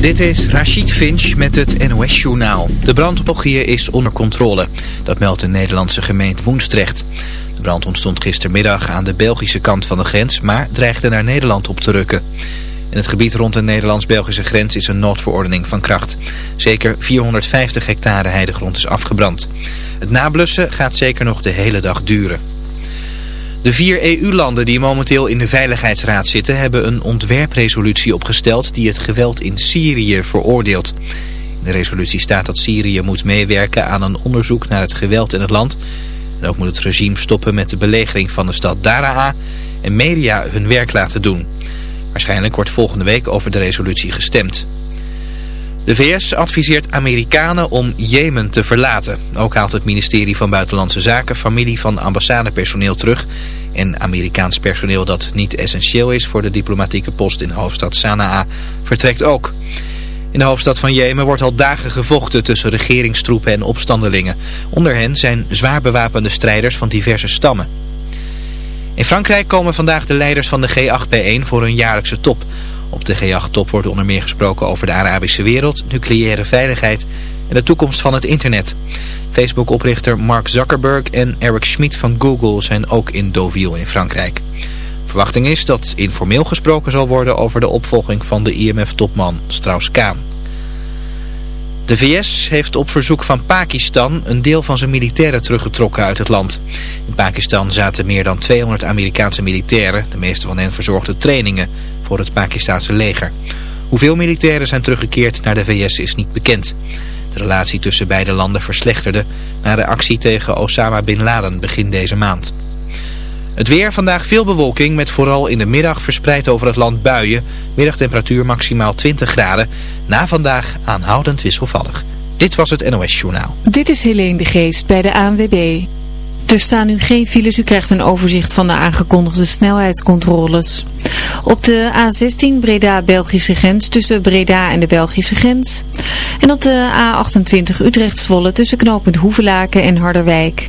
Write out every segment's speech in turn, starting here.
Dit is Rachid Finch met het NOS-journaal. De brand op België is onder controle. Dat meldt de Nederlandse gemeente Woensdrecht. De brand ontstond gistermiddag aan de Belgische kant van de grens, maar dreigde naar Nederland op te rukken. In het gebied rond de Nederlands-Belgische grens is een noodverordening van kracht. Zeker 450 hectare heidegrond is afgebrand. Het nablussen gaat zeker nog de hele dag duren. De vier EU-landen die momenteel in de Veiligheidsraad zitten... hebben een ontwerpresolutie opgesteld die het geweld in Syrië veroordeelt. In de resolutie staat dat Syrië moet meewerken aan een onderzoek naar het geweld in het land. En ook moet het regime stoppen met de belegering van de stad Daraa... en media hun werk laten doen. Waarschijnlijk wordt volgende week over de resolutie gestemd. De VS adviseert Amerikanen om Jemen te verlaten. Ook haalt het ministerie van Buitenlandse Zaken familie van ambassadepersoneel terug. En Amerikaans personeel dat niet essentieel is voor de diplomatieke post in de hoofdstad Sanaa vertrekt ook. In de hoofdstad van Jemen wordt al dagen gevochten tussen regeringstroepen en opstandelingen. Onder hen zijn zwaar bewapende strijders van diverse stammen. In Frankrijk komen vandaag de leiders van de G8 bijeen voor hun jaarlijkse top. Op de G8-top wordt onder meer gesproken over de Arabische wereld, nucleaire veiligheid en de toekomst van het internet. Facebook-oprichter Mark Zuckerberg en Eric Schmidt van Google zijn ook in Deauville in Frankrijk. Verwachting is dat informeel gesproken zal worden over de opvolging van de IMF-topman Strauss-Kaan. De VS heeft op verzoek van Pakistan een deel van zijn militairen teruggetrokken uit het land. In Pakistan zaten meer dan 200 Amerikaanse militairen. De meeste van hen verzorgden trainingen voor het Pakistanse leger. Hoeveel militairen zijn teruggekeerd naar de VS is niet bekend. De relatie tussen beide landen verslechterde na de actie tegen Osama Bin Laden begin deze maand. Het weer, vandaag veel bewolking met vooral in de middag verspreid over het land buien. Middagtemperatuur maximaal 20 graden. Na vandaag aanhoudend wisselvallig. Dit was het NOS Journaal. Dit is Helene de Geest bij de ANWB. Er staan nu geen files. U krijgt een overzicht van de aangekondigde snelheidscontroles. Op de A16 Breda-Belgische grens tussen Breda en de Belgische grens. En op de A28 Utrecht-Zwolle tussen knooppunt Hoevelaken en Harderwijk.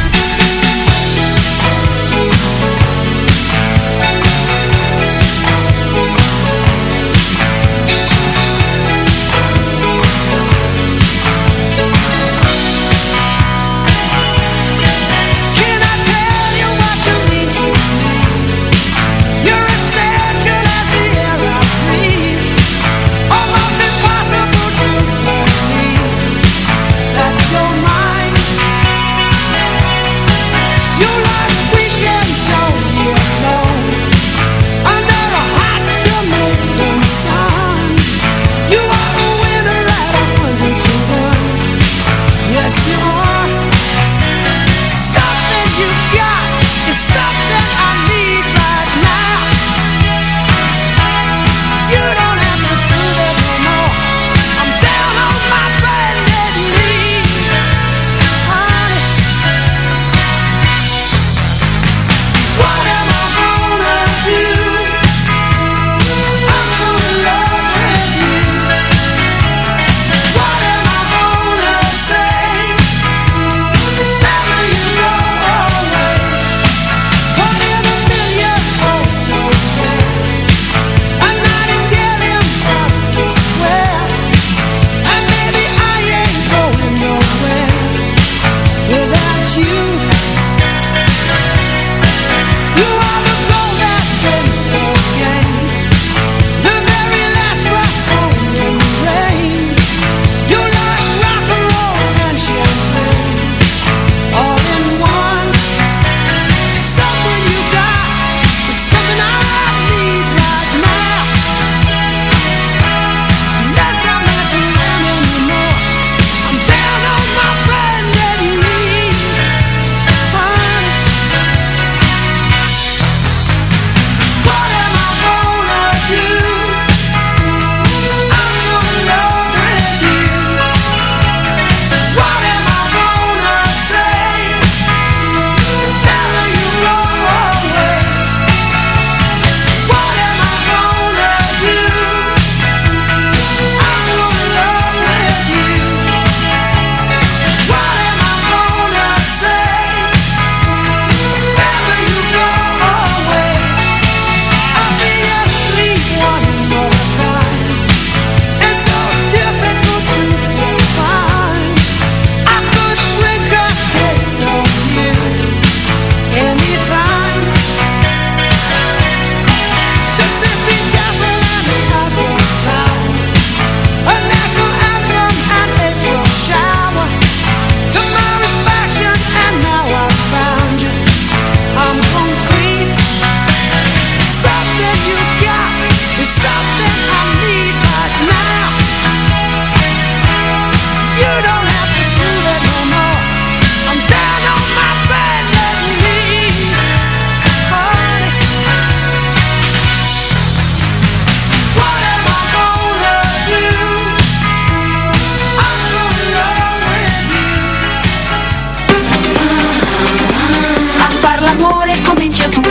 amore comincia tu.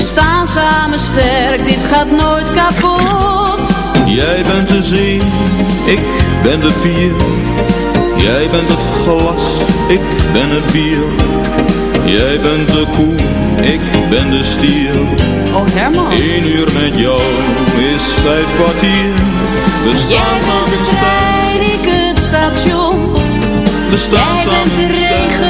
We staan samen sterk, dit gaat nooit kapot. Jij bent de zee, ik ben de pier. Jij bent het glas, ik ben het bier. Jij bent de koe, ik ben de stier. Oh Herman. Eén uur met jou is vijf kwartier. We Jij staan bent samen de trein, ik het station. we staan Jij bent de samen regen,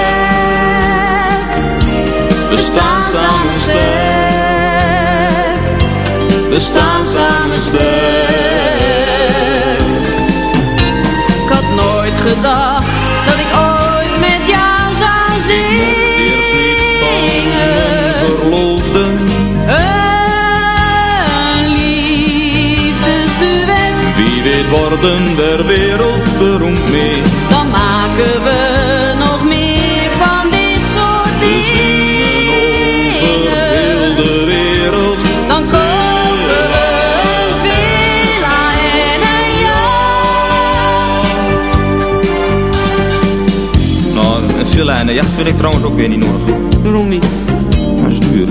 Staan samen sterk. Ik had nooit gedacht dat ik ooit met jou zou zingen. mijn verloofde. Een liefdesduet, Wie weet worden der wereld beroemd mee. dan maken we Nou, een villa en een jacht vind ik trouwens ook weer niet nodig. Waarom niet? Dat is duur.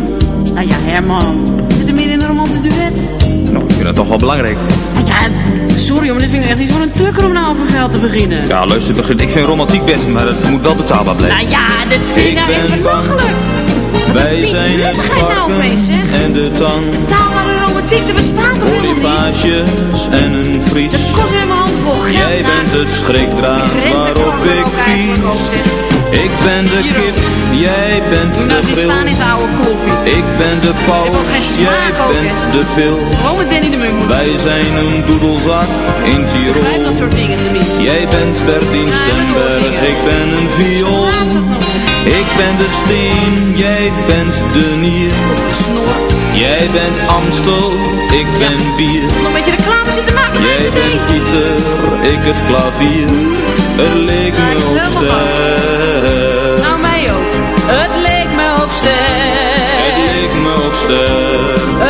Nou ja, Herman. Zit er meer in een romantisch duet? Nou, ik vind dat toch wel belangrijk. Nou Ja, sorry, maar dit vind ik echt niet voor een tukker om nou over geld te beginnen. Ja, luister, begin. ik vind romantiek best, maar het moet wel betaalbaar blijven. Nou ja, dit vind ik nou echt belachelijk. Wij zijn het nou varken zeg? en de tang. Taalbare romantiek, er bestaat toch? Olivages en een vries. Dat kost weer mijn handvol geld. Jij nou. bent de schrikdraad waarop ik zeg. Ik ben de kip, jij bent Doe de nou oude kloffie. Ik ben de paus, jij bent de pil. Gewoon met Danny de Munk Wij zijn een doedelzak in Tirol. dat soort dingen. Jij bent Bertien maar Stemberg, ik ben een viool. Het. Ik ben de steen, jij bent de nier. Jij bent Amstel, ik ben bier. Nog een beetje reclame zitten maken Jij bent. Pieter, ik het klavier. Het leek me ook sterk. Nou mij ook. Het leek me ook Het sterk. leek me ook sterk.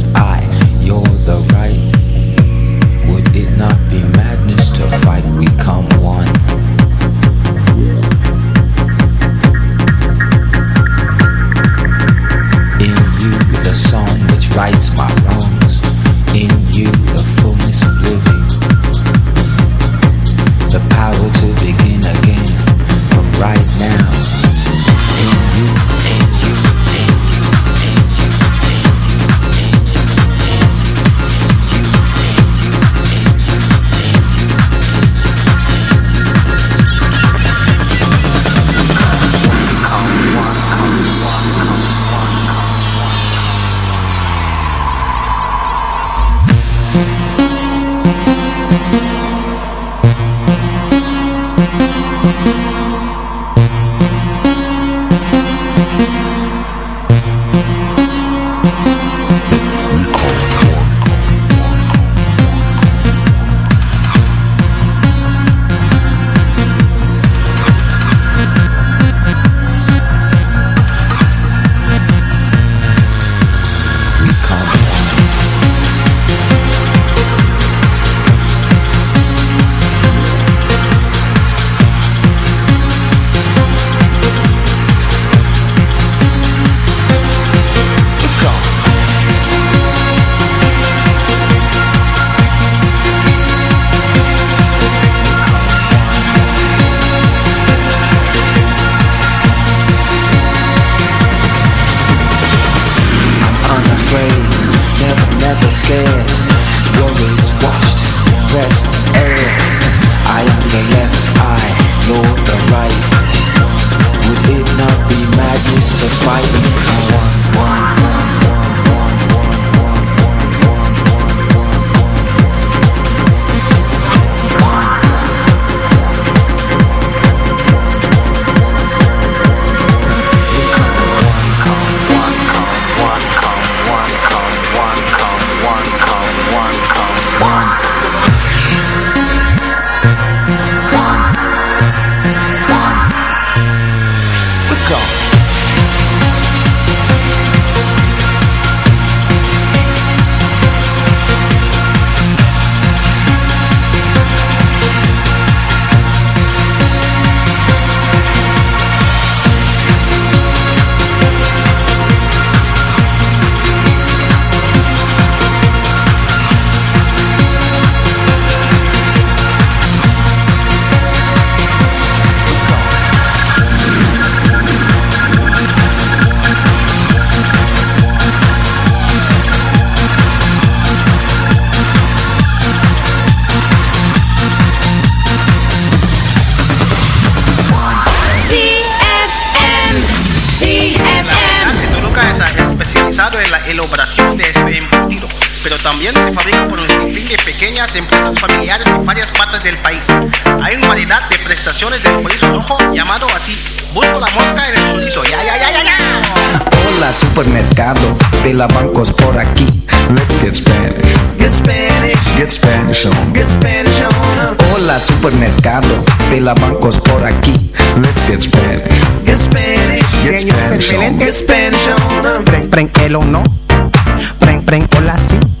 MUZIEK también se fabrica por de pequeñas empresas familiares en varias partes del país. Hay una variedad de prestaciones del chorizo rojo llamado así. Busco la mosca en el chorizo. Ya, ya, ya, ya, ya. Hola supermercado de la bancos por aquí. Let's get Spanish. Get Spanish, Get Spanish on. get Spanish on. Hola supermercado de la bancos por aquí. Let's get Spanish. Get Spanish, Get Spanish on. get Spanish on. Preng, preng, el o no. Preng, preng, hola si.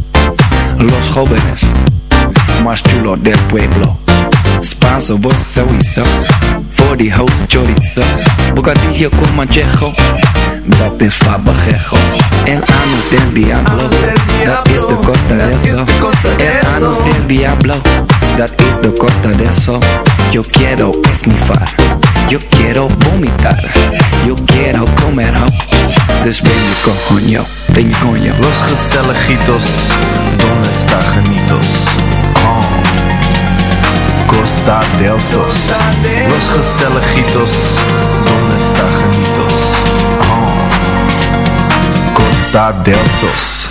Los jóvenes más chulos del pueblo. Spanso. Voor die host chorizo. Bocadillo con manchejo. Dat is fabajejo. El anus del diablo. Dat is de costa de eso. El anus del diablo. Dat is de costa de eso. Yo quiero esnifar. Yo quiero vomitar. Yo quiero comer ho. Dus ben je Los gezelligitos, donde está genitos? Oh. Costa del Sos. Los gezelligitos, donde genitos? Oh. Costa del Sos.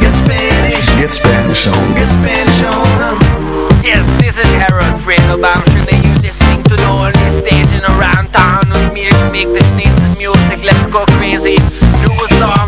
Get Spanish, Get Spanish on. get Spanish on 'em. Yes, this is Harold Fredo. I'm sure that you listening to the only station around town with me to make this nice music. Let's go crazy. Do a song.